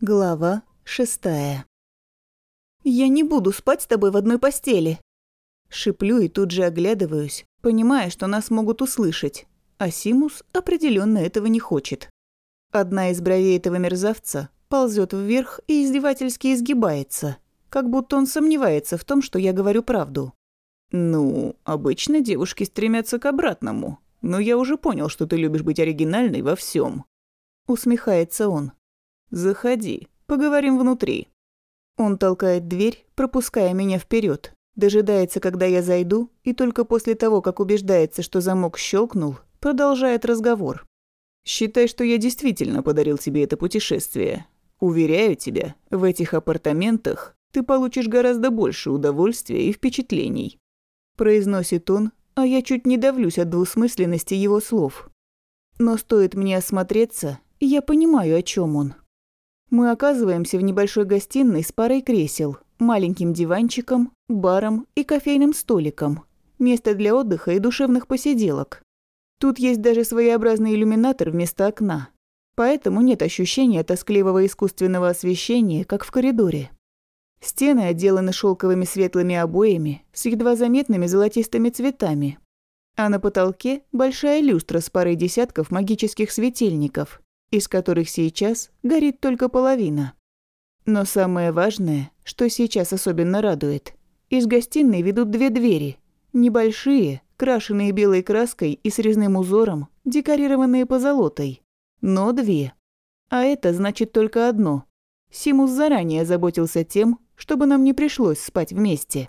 Глава шестая. «Я не буду спать с тобой в одной постели!» Шиплю и тут же оглядываюсь, понимая, что нас могут услышать, а Симус определенно этого не хочет. Одна из бровей этого мерзавца ползет вверх и издевательски изгибается, как будто он сомневается в том, что я говорю правду. «Ну, обычно девушки стремятся к обратному, но я уже понял, что ты любишь быть оригинальной во всем. Усмехается он. «Заходи, поговорим внутри». Он толкает дверь, пропуская меня вперед, дожидается, когда я зайду, и только после того, как убеждается, что замок щелкнул, продолжает разговор. «Считай, что я действительно подарил тебе это путешествие. Уверяю тебя, в этих апартаментах ты получишь гораздо больше удовольствия и впечатлений», произносит он, а я чуть не давлюсь от двусмысленности его слов. Но стоит мне осмотреться, я понимаю, о чем он. Мы оказываемся в небольшой гостиной с парой кресел, маленьким диванчиком, баром и кофейным столиком. Место для отдыха и душевных посиделок. Тут есть даже своеобразный иллюминатор вместо окна. Поэтому нет ощущения тоскливого искусственного освещения, как в коридоре. Стены отделаны шелковыми светлыми обоями с едва заметными золотистыми цветами. А на потолке большая люстра с парой десятков магических светильников, из которых сейчас горит только половина. Но самое важное, что сейчас особенно радует, из гостиной ведут две двери, небольшие, крашеные белой краской и с резным узором, декорированные позолотой. Но две. А это значит только одно. Симус заранее заботился тем, чтобы нам не пришлось спать вместе.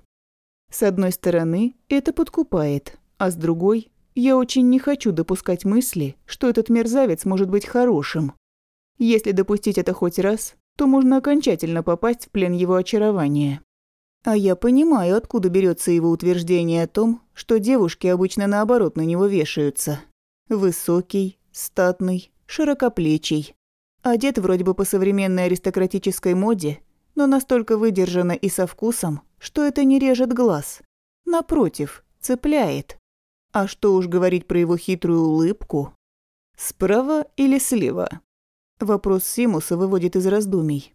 С одной стороны, это подкупает, а с другой я очень не хочу допускать мысли, что этот мерзавец может быть хорошим. Если допустить это хоть раз, то можно окончательно попасть в плен его очарования. А я понимаю, откуда берется его утверждение о том, что девушки обычно наоборот на него вешаются. Высокий, статный, широкоплечий. Одет вроде бы по современной аристократической моде, но настолько выдержанно и со вкусом, что это не режет глаз. Напротив, цепляет. А что уж говорить про его хитрую улыбку. Справа или слева? Вопрос Симуса выводит из раздумий.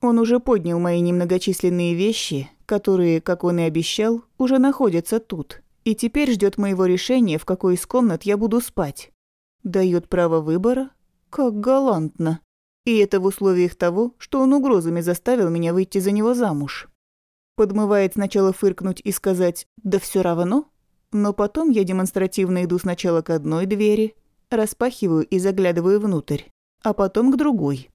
Он уже поднял мои немногочисленные вещи, которые, как он и обещал, уже находятся тут, и теперь ждет моего решения, в какой из комнат я буду спать. Дает право выбора? Как галантно. И это в условиях того, что он угрозами заставил меня выйти за него замуж. Подмывает сначала фыркнуть и сказать «да все равно», но потом я демонстративно иду сначала к одной двери, распахиваю и заглядываю внутрь, а потом к другой.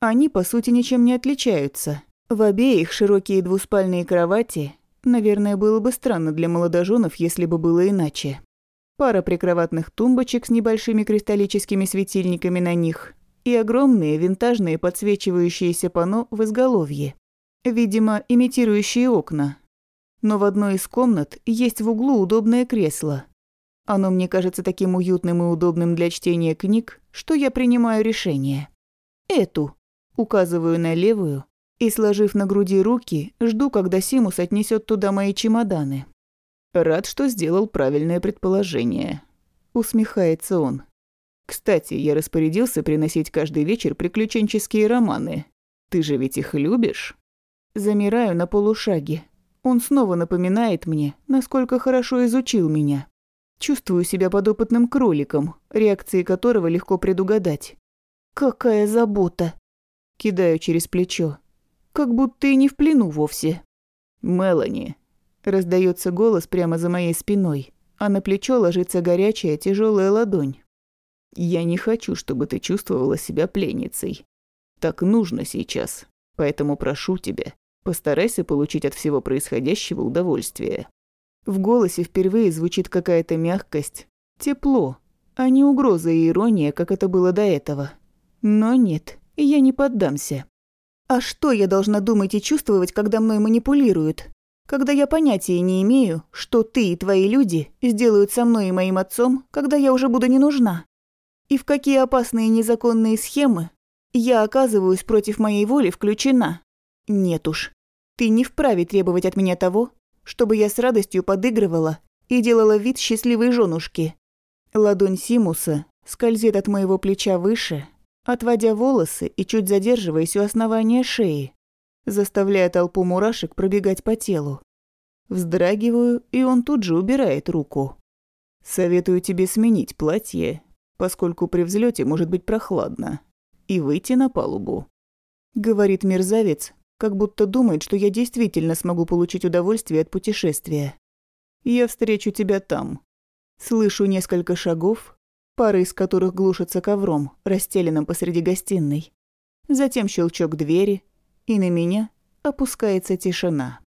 Они, по сути, ничем не отличаются. В обеих широкие двуспальные кровати. Наверное, было бы странно для молодоженов, если бы было иначе. Пара прикроватных тумбочек с небольшими кристаллическими светильниками на них и огромные винтажные подсвечивающиеся панно в изголовье. Видимо, имитирующие окна, но в одной из комнат есть в углу удобное кресло. Оно мне кажется таким уютным и удобным для чтения книг, что я принимаю решение. Эту. Указываю на левую и, сложив на груди руки, жду, когда Симус отнесет туда мои чемоданы. Рад, что сделал правильное предположение. Усмехается он. Кстати, я распорядился приносить каждый вечер приключенческие романы. Ты же ведь их любишь? Замираю на полушаге, он снова напоминает мне, насколько хорошо изучил меня. Чувствую себя подопытным кроликом, реакции которого легко предугадать. «Какая забота!» Кидаю через плечо. Как будто и не в плену вовсе. «Мелани!» Раздается голос прямо за моей спиной, а на плечо ложится горячая тяжелая ладонь. «Я не хочу, чтобы ты чувствовала себя пленницей. Так нужно сейчас, поэтому прошу тебя, Постарайся получить от всего происходящего удовольствие. В голосе впервые звучит какая-то мягкость, тепло, а не угроза и ирония, как это было до этого. Но нет, я не поддамся. А что я должна думать и чувствовать, когда мной манипулируют? Когда я понятия не имею, что ты и твои люди сделают со мной и моим отцом, когда я уже буду не нужна? И в какие опасные незаконные схемы я оказываюсь против моей воли включена? Нет уж, ты не вправе требовать от меня того, чтобы я с радостью подыгрывала и делала вид счастливой женушки. Ладонь Симуса скользит от моего плеча выше, отводя волосы и чуть задерживаясь у основания шеи, заставляя толпу мурашек пробегать по телу. Вздрагиваю, и он тут же убирает руку. «Советую тебе сменить платье, поскольку при взлете может быть прохладно, и выйти на палубу», — говорит мерзавец, как будто думает, что я действительно смогу получить удовольствие от путешествия. «Я встречу тебя там». Слышу несколько шагов, пара из которых глушатся ковром, расстеленным посреди гостиной. Затем щелчок двери, и на меня опускается тишина.